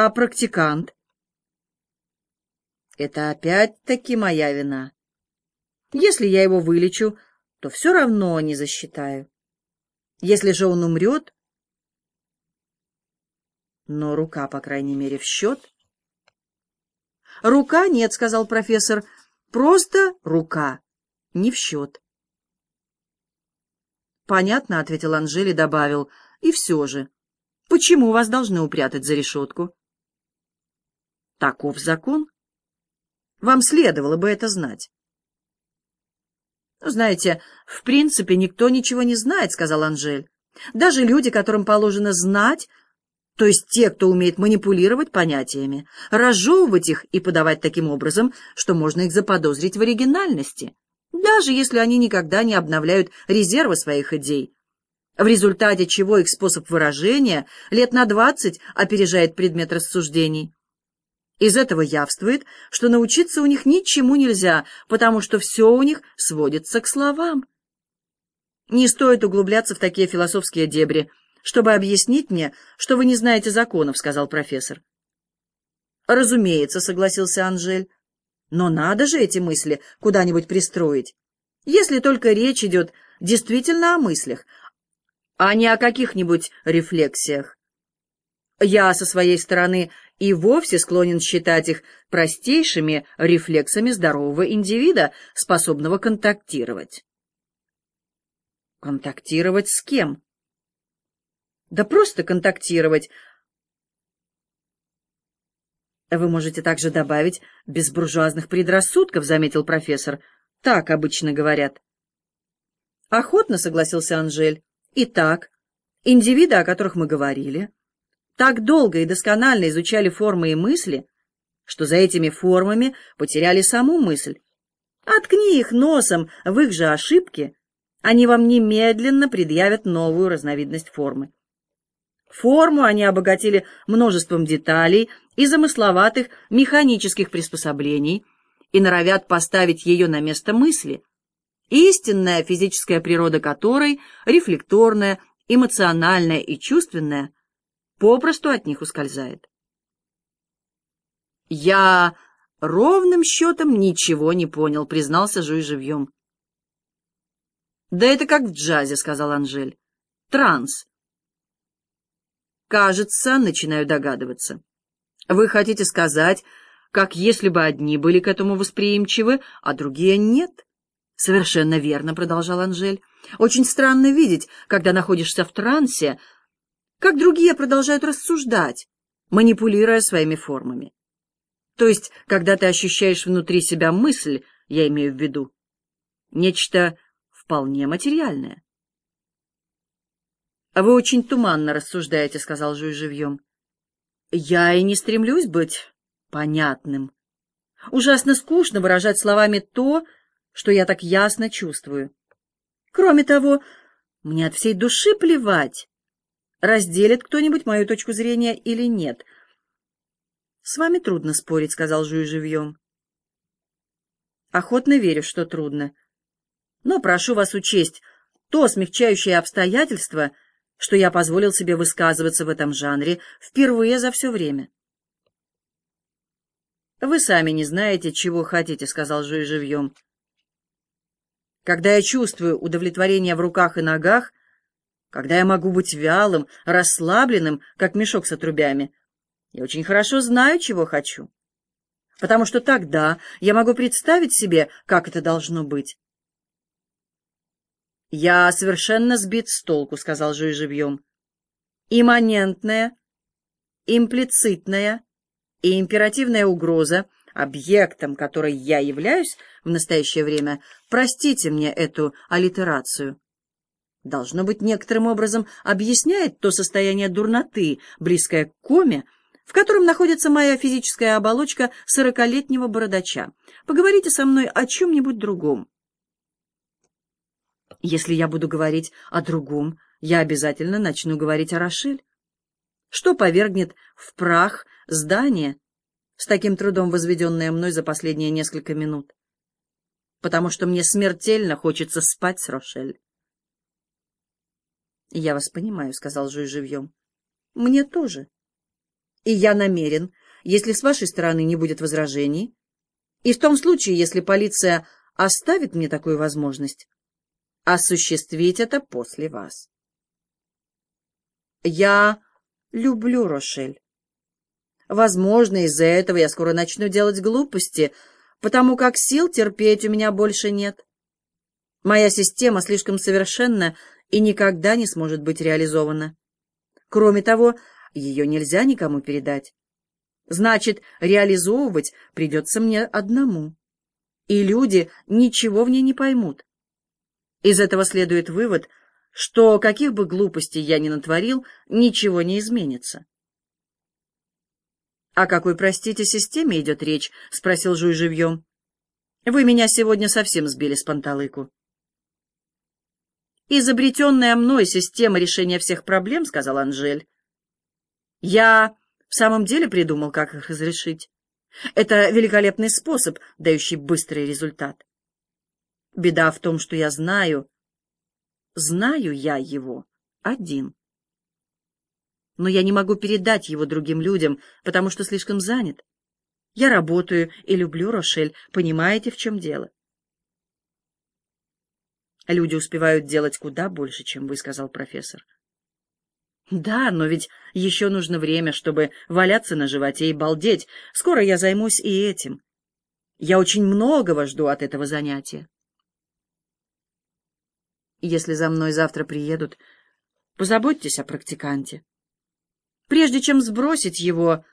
А практикант? Это опять-таки моя вина. Если я его вылечу, то все равно не засчитаю. Если же он умрет... Но рука, по крайней мере, в счет. Рука нет, сказал профессор. Просто рука, не в счет. Понятно, ответил Анжели, добавил. И все же, почему вас должны упрятать за решетку? Таков закон. Вам следовало бы это знать. «Знаете, в принципе, никто ничего не знает», — сказал Анжель. «Даже люди, которым положено знать, то есть те, кто умеет манипулировать понятиями, разжевывать их и подавать таким образом, что можно их заподозрить в оригинальности, даже если они никогда не обновляют резервы своих идей, в результате чего их способ выражения лет на двадцать опережает предмет рассуждений. Из этого явствует, что научиться у них ничему нельзя, потому что все у них сводится к словам. Не стоит углубляться в такие философские дебри, чтобы объяснить мне, что вы не знаете законов, — сказал профессор. Разумеется, — согласился Анжель. Но надо же эти мысли куда-нибудь пристроить, если только речь идет действительно о мыслях, а не о каких-нибудь рефлексиях. Я со своей стороны и вовсе склонен считать их простейшими рефлексами здорового индивида, способного контактировать. Контактировать с кем? Да просто контактировать. Вы можете также добавить без буржуазных предрассудков, заметил профессор. Так обычно говорят. Охотно согласился Анжель. Итак, индивиды, о которых мы говорили, так долго и досконально изучали формы и мысли, что за этими формами потеряли саму мысль. Откни их носом в их же ошибки, они вам немедленно предъявят новую разновидность формы. Форму они обогатили множеством деталей и замысловатых механических приспособлений и норовят поставить ее на место мысли, истинная физическая природа которой, рефлекторная, эмоциональная и чувственная, попросту от них ускользает. «Я ровным счетом ничего не понял», — признался Жуй живьем. «Да это как в джазе», — сказал Анжель. «Транс». «Кажется, начинаю догадываться. Вы хотите сказать, как если бы одни были к этому восприимчивы, а другие нет?» «Совершенно верно», — продолжал Анжель. «Очень странно видеть, когда находишься в трансе, как другие продолжают рассуждать, манипулируя своими формами. То есть, когда ты ощущаешь внутри себя мысль, я имею в виду, нечто вполне материальное. — Вы очень туманно рассуждаете, — сказал Жуй живьем. — Я и не стремлюсь быть понятным. Ужасно скучно выражать словами то, что я так ясно чувствую. Кроме того, мне от всей души плевать, разделит кто-нибудь мою точку зрения или нет. — С вами трудно спорить, — сказал Жуй живьем. — Охотно верю, что трудно. Но прошу вас учесть то смягчающее обстоятельство, что я позволил себе высказываться в этом жанре впервые за все время. — Вы сами не знаете, чего хотите, — сказал Жуй живьем. Когда я чувствую удовлетворение в руках и ногах, когда я могу быть вялым, расслабленным, как мешок с отрубями. Я очень хорошо знаю, чего хочу. Потому что тогда я могу представить себе, как это должно быть. «Я совершенно сбит с толку», — сказал Жуй живьем. «Имманентная, имплицитная и императивная угроза, объектом которой я являюсь в настоящее время, простите мне эту аллитерацию» должно быть, некоторым образом объясняет то состояние дурноты, близкое к коме, в котором находится моя физическая оболочка сорокалетнего бородача. Поговорите со мной о чем-нибудь другом. Если я буду говорить о другом, я обязательно начну говорить о Рошель. Что повергнет в прах здание, с таким трудом возведенное мной за последние несколько минут? Потому что мне смертельно хочется спать с Рошель. — Я вас понимаю, — сказал Жуй живьем. — Мне тоже. И я намерен, если с вашей стороны не будет возражений, и в том случае, если полиция оставит мне такую возможность, осуществить это после вас. Я люблю Рошель. Возможно, из-за этого я скоро начну делать глупости, потому как сил терпеть у меня больше нет. Моя система слишком совершенна и никогда не сможет быть реализована. Кроме того, ее нельзя никому передать. Значит, реализовывать придется мне одному. И люди ничего в ней не поймут. Из этого следует вывод, что каких бы глупостей я ни натворил, ничего не изменится. «О какой, простите, системе идет речь?» — спросил Жуй живьем. «Вы меня сегодня совсем сбили с панталыку». «Изобретенная мной система решения всех проблем», — сказал Анжель. «Я в самом деле придумал, как их разрешить. Это великолепный способ, дающий быстрый результат. Беда в том, что я знаю, знаю я его один. Но я не могу передать его другим людям, потому что слишком занят. Я работаю и люблю Рошель, понимаете, в чем дело? Люди успевают делать куда больше, чем вы, сказал профессор. Да, но ведь еще нужно время, чтобы валяться на животе и балдеть. Скоро я займусь и этим. Я очень многого жду от этого занятия. Если за мной завтра приедут, позаботьтесь о практиканте. Прежде чем сбросить его,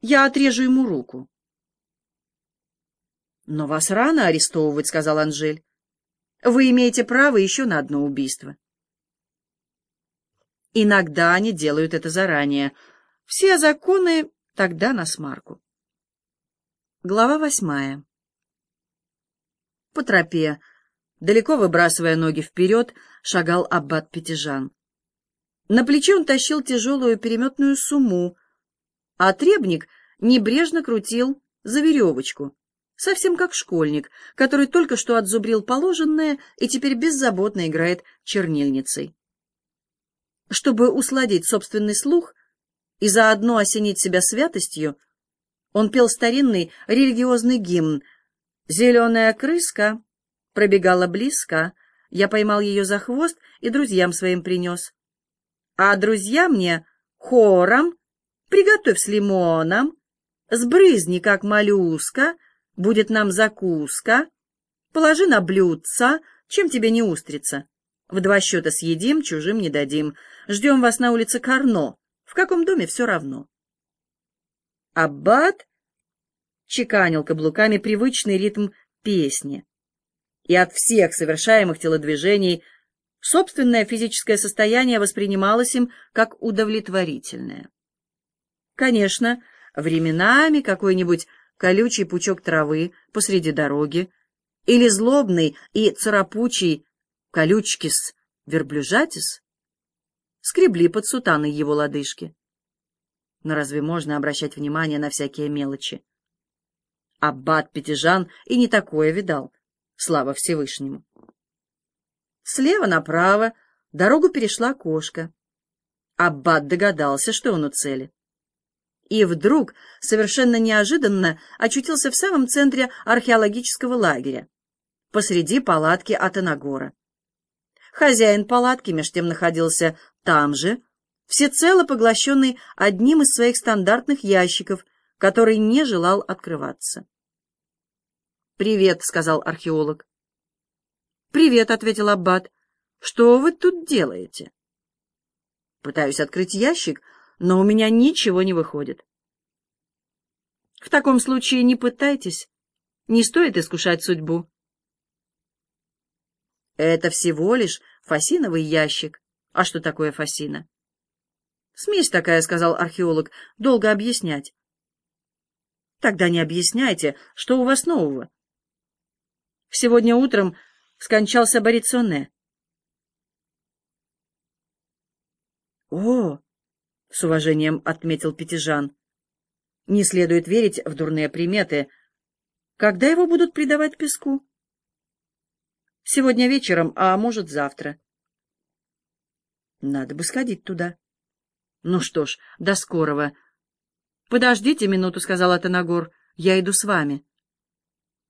я отрежу ему руку. «Но вас рано арестовывать», — сказал Анжель. «Вы имеете право еще на одно убийство». Иногда они делают это заранее. Все законы тогда на смарку. Глава восьмая. По тропе, далеко выбрасывая ноги вперед, шагал аббат Пятижан. На плече он тащил тяжелую переметную сумму, а требник небрежно крутил за веревочку, совсем как школьник, который только что отзубрил положенное и теперь беззаботно играет чернильницей. Чтобы усладить собственный слух и заодно осенить себя святостью, он пел старинный религиозный гимн «Зеленая крыска» пробегала близко, я поймал ее за хвост и друзьям своим принес. А друзья мне хором «Приготовь с лимоном», «Сбрызни, как моллюска», «Будет нам закуска», «Положи на блюдца», «Чем тебе не устрица?» В два счета съедим, чужим не дадим. Ждем вас на улице Карно. В каком доме все равно. Аббат чеканил каблуками привычный ритм песни. И от всех совершаемых телодвижений собственное физическое состояние воспринималось им как удовлетворительное. Конечно, временами какой-нибудь колючий пучок травы посреди дороги или злобный и царапучий колючкис верблюжатис скребли под сутаной его лодыжки. Но разве можно обращать внимание на всякие мелочи? Аббат Пятижан и не такое видал, слава Всевышнему. Слева направо дорогу перешла кошка. Аббат догадался, что он у цели. И вдруг, совершенно неожиданно, очутился в самом центре археологического лагеря, посреди палатки Атанагора. Хозяин палатки меж тем находился там же, всецело поглощенный одним из своих стандартных ящиков, который не желал открываться. «Привет», — сказал археолог. «Привет», — ответил Аббат. «Что вы тут делаете?» «Пытаюсь открыть ящик, но у меня ничего не выходит». «В таком случае не пытайтесь. Не стоит искушать судьбу. Это всего лишь фасиновый ящик. А что такое фасина? Смесь такая, сказал археолог. Долго объяснять. Тогда не объясняйте, что у вас нового. Сегодня утром скончался Борицоне. О, с уважением отметил Пятижан. Не следует верить в дурные приметы. Когда его будут предавать песку? Сегодня вечером, а может, завтра. Надо бы сходить туда. Ну что ж, до скорого. «Подождите минуту», — сказал Атанагор. «Я иду с вами».